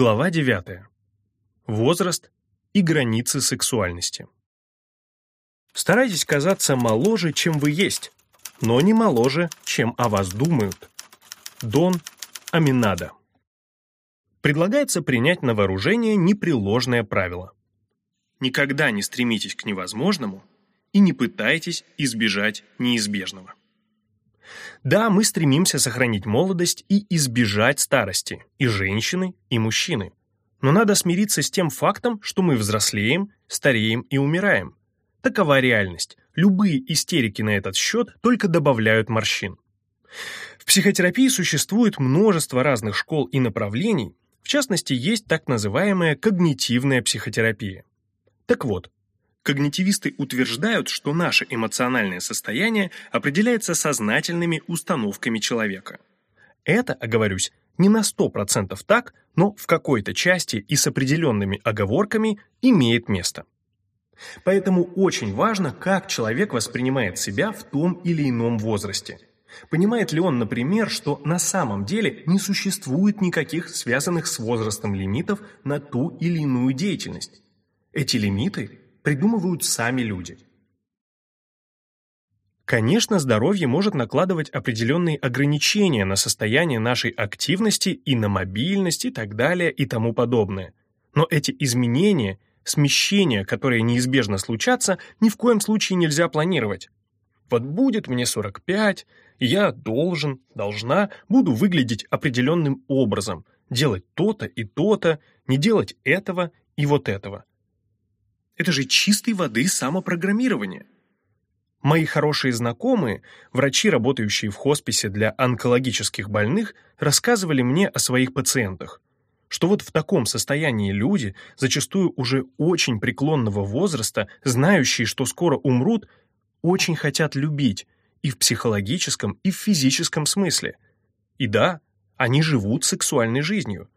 Глава 9. Возраст и границы сексуальности. Старайтесь казаться моложе, чем вы есть, но не моложе, чем о вас думают. Дон Аминада. Предлагается принять на вооружение непреложное правило. Никогда не стремитесь к невозможному и не пытайтесь избежать неизбежного. Да, мы стремимся сохранить молодость и избежать старости, и женщины, и мужчины. Но надо смириться с тем фактом, что мы взрослеем, стареем и умираем. Такова реальность. Любые истерики на этот счет только добавляют морщин. В психотерапии существует множество разных школ и направлений, в частности, есть так называемая когнитивная психотерапия. Так вот, Когнитивисты утверждают, что наше эмоциональное состояние определяется сознательными установками человека. Это, оговорюсь, не на 100% так, но в какой-то части и с определенными оговорками имеет место. Поэтому очень важно, как человек воспринимает себя в том или ином возрасте. Понимает ли он, например, что на самом деле не существует никаких связанных с возрастом лимитов на ту или иную деятельность? Эти лимиты придумывают сами люди. Конечно, здоровье может накладывать определенные ограничения на состояние нашей активности и на мобильность и так далее и тому подобное. Но эти изменения, смещения, которые неизбежно случатся, ни в коем случае нельзя планировать. Вот будет мне 45, и я должен, должна, буду выглядеть определенным образом, делать то-то и то-то, не делать этого и вот этого. Это же чистой воды самопрограммирование. Мои хорошие знакомые, врачи, работающие в хосписе для онкологических больных, рассказывали мне о своих пациентах, что вот в таком состоянии люди, зачастую уже очень преклонного возраста, знающие, что скоро умрут, очень хотят любить и в психологическом, и в физическом смысле. И да, они живут сексуальной жизнью.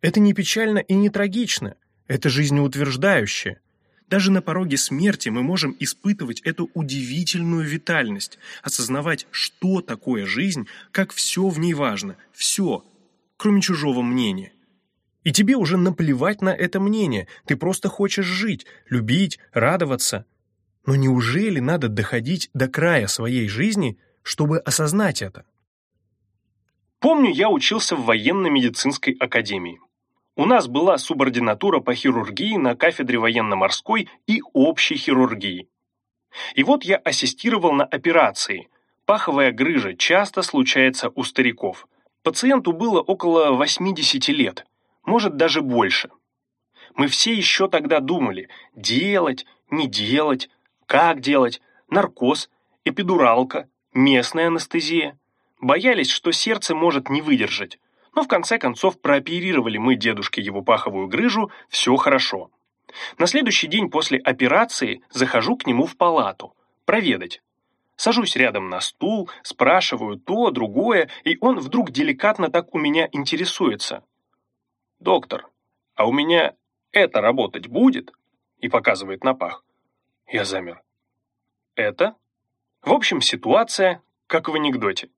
Это не печально и не трагично, это жизнеутверждающе – даже на пороге смерти мы можем испытывать эту удивительную витальность, осознавать, что такое жизнь, как все в ней важно, все, кроме чужого мнения. И тебе уже наплевать на это мнение, ты просто хочешь жить, любить, радоваться. Но неужели надо доходить до края своей жизни, чтобы осознать это? Помню, я учился в военно-медицинской академии. У нас была субординатура по хирургии на кафедре военно-морской и общей хирургии. И вот я ассистировал на операции. Паховая грыжа часто случается у стариков. Пациенту было около 80 лет, может даже больше. Мы все еще тогда думали, делать, не делать, как делать, наркоз, эпидуралка, местная анестезия. Боялись, что сердце может не выдержать. Но в конце концов прооперировали мы дедушке его паховую грыжу, все хорошо. На следующий день после операции захожу к нему в палату, проведать. Сажусь рядом на стул, спрашиваю то, другое, и он вдруг деликатно так у меня интересуется. «Доктор, а у меня это работать будет?» и показывает на пах. Я замер. «Это?» В общем, ситуация, как в анекдоте.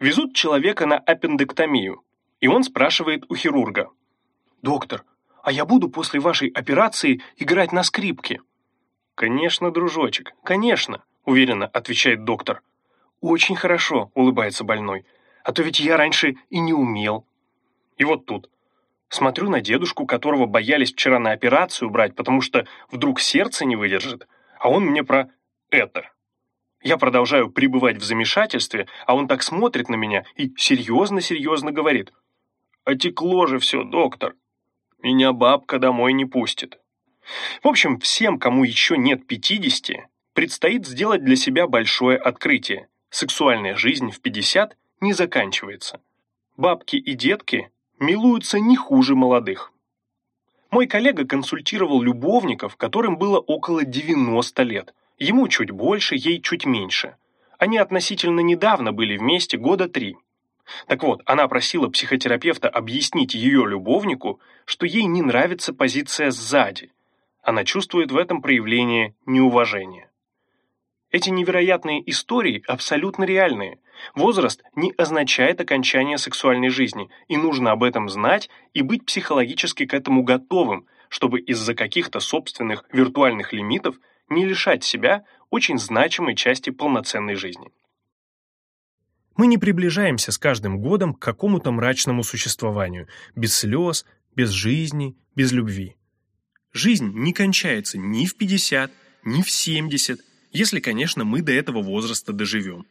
Везут человека на аппендэктомию, и он спрашивает у хирурга. «Доктор, а я буду после вашей операции играть на скрипке?» «Конечно, дружочек, конечно», — уверенно отвечает доктор. «Очень хорошо», — улыбается больной. «А то ведь я раньше и не умел». И вот тут. Смотрю на дедушку, которого боялись вчера на операцию брать, потому что вдруг сердце не выдержит, а он мне про это. Я продолжаю пребывать в замешательстве, а он так смотрит на меня и серьезно-серьезно говорит — Отекло же все, доктор. Меня бабка домой не пустит. В общем, всем, кому еще нет 50, предстоит сделать для себя большое открытие. Сексуальная жизнь в 50 не заканчивается. Бабки и детки милуются не хуже молодых. Мой коллега консультировал любовников, которым было около 90 лет. Ему чуть больше, ей чуть меньше. Они относительно недавно были вместе года три. Так вот, она просила психотерапевта объяснить ее любовнику, что ей не нравится позиция сзади. Она чувствует в этом проявление неуважения. Эти невероятные истории абсолютно реальные. Возраст не означает окончание сексуальной жизни, и нужно об этом знать и быть психологически к этому готовым, чтобы из-за каких-то собственных виртуальных лимитов не лишать себя очень значимой части полноценной жизни. Мы не приближаемся с каждым годом к какому-то мрачному существованию, без слез, без жизни, без любви. Жизнь не кончается ни в 50, ни в 70, если, конечно, мы до этого возраста доживем.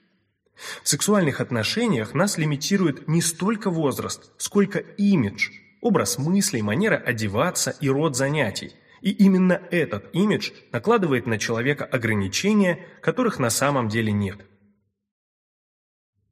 В сексуальных отношениях нас лимитирует не столько возраст, сколько имидж, образ мыслей, манера одеваться и род занятий. И именно этот имидж накладывает на человека ограничения, которых на самом деле нет.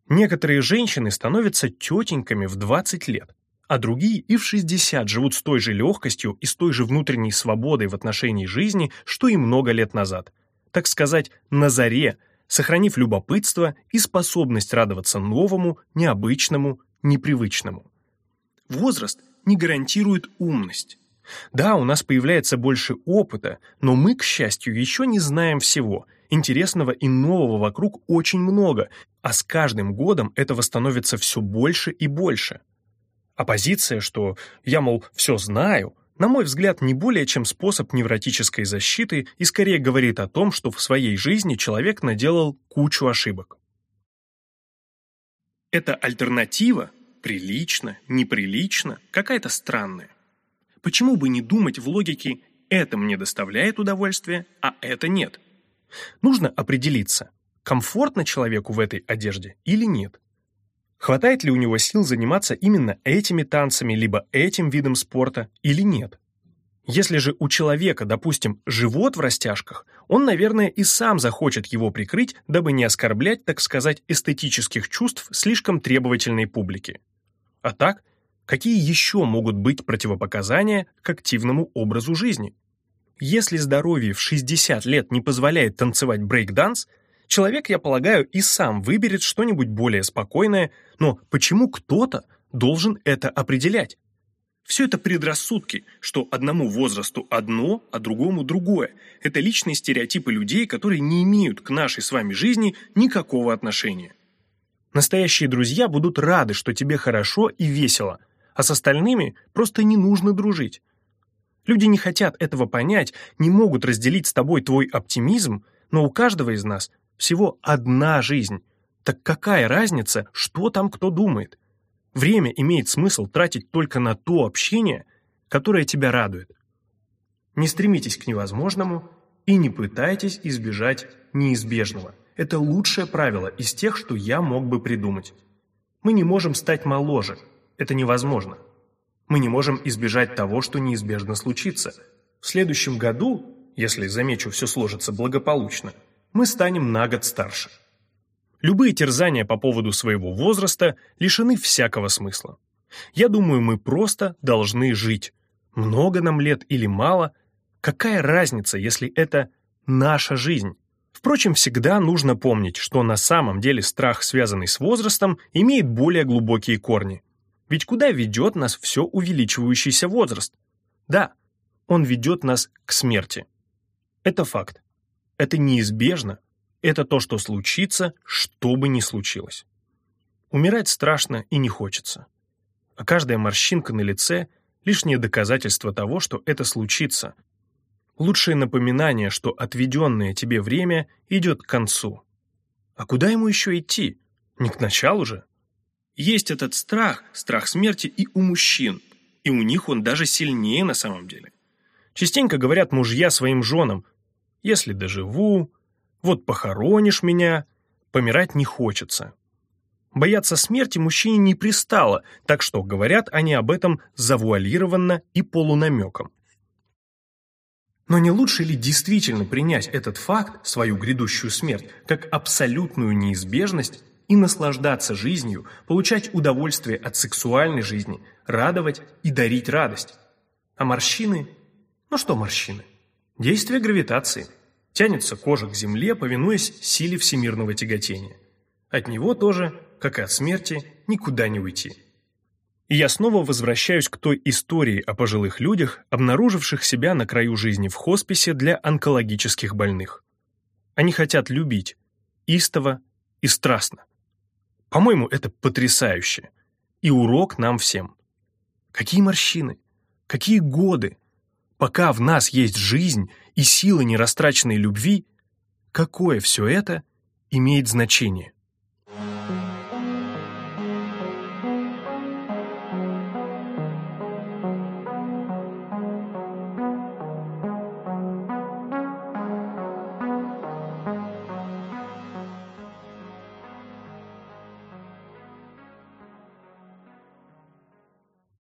Некоторые женщины становятся тетеньками в 20 лет, а другие и в 60 живут с той же легкостью и с той же внутренней свободой в отношении жизни, что и много лет назад – так сказать, на заре, сохранив любопытство и способность радоваться новому, необычному, непривычному. Возраст не гарантирует умность. Да, у нас появляется больше опыта, но мы, к счастью, еще не знаем всего. Интересного и нового вокруг очень много, а с каждым годом этого становится все больше и больше. А позиция, что я, мол, все знаю, на мой взгляд, не более чем способ невротической защиты и скорее говорит о том, что в своей жизни человек наделал кучу ошибок. Эта альтернатива прилично, неприлично, какая-то странная. Почему бы не думать в логике «это мне доставляет удовольствие, а это нет»? Нужно определиться, комфортно человеку в этой одежде или нет. Хватает ли у него сил заниматься именно этими танцами, либо этим видом спорта, или нет? Если же у человека, допустим, живот в растяжках, он, наверное, и сам захочет его прикрыть, дабы не оскорблять, так сказать, эстетических чувств слишком требовательной публики. А так, какие еще могут быть противопоказания к активному образу жизни? Если здоровье в 60 лет не позволяет танцевать брейк-данс – Человек, я полагаю, и сам выберет что-нибудь более спокойное, но почему кто-то должен это определять? Все это предрассудки, что одному возрасту одно, а другому другое. Это личные стереотипы людей, которые не имеют к нашей с вами жизни никакого отношения. Настоящие друзья будут рады, что тебе хорошо и весело, а с остальными просто не нужно дружить. Люди не хотят этого понять, не могут разделить с тобой твой оптимизм, но у каждого из нас всего одна жизнь. Так какая разница, что там кто думает? Время имеет смысл тратить только на то общение, которое тебя радует. Не стремитесь к невозможному и не пытайтесь избежать неизбежного. Это лучшее правило из тех, что я мог бы придумать. Мы не можем стать моложе. Это невозможно. Мы не можем избежать того, что неизбежно случится. В следующем году, если, замечу, все сложится благополучно, мы станем на год старше. Любые терзания по поводу своего возраста лишены всякого смысла. Я думаю, мы просто должны жить. Много нам лет или мало, какая разница, если это наша жизнь? Впрочем, всегда нужно помнить, что на самом деле страх, связанный с возрастом, имеет более глубокие корни. Ведь куда ведет нас все увеличивающийся возраст? Да, он ведет нас к смерти. Это факт. Это неизбежно. Это то, что случится, что бы ни случилось. Умирать страшно и не хочется. А каждая морщинка на лице – лишнее доказательство того, что это случится. Лучшее напоминание, что отведенное тебе время идет к концу. А куда ему еще идти? Не к началу же. Есть этот страх, страх смерти и у мужчин, и у них он даже сильнее на самом деле. Частенько говорят мужья своим женам, если доживу, вот похоронишь меня, помирать не хочется. Бояться смерти мужчине не пристало, так что говорят они об этом завуалированно и полунамеком. Но не лучше ли действительно принять этот факт, свою грядущую смерть, как абсолютную неизбежность и наслаждаться жизнью, получать удовольствие от сексуальной жизни, радовать и дарить радость? А морщины? Ну что морщины? Действие гравитации. Тянется кожа к Земле, повинуясь силе всемирного тяготения. От него тоже, как и от смерти, никуда не уйти. И я снова возвращаюсь к той истории о пожилых людях, обнаруживших себя на краю жизни в хосписе для онкологических больных. Они хотят любить, истово и страстно. По-моему, это потрясающе. И урок нам всем. Какие морщины, какие годы. Пока в нас есть жизнь и силы нерастраченной любви, какое все это имеет значение?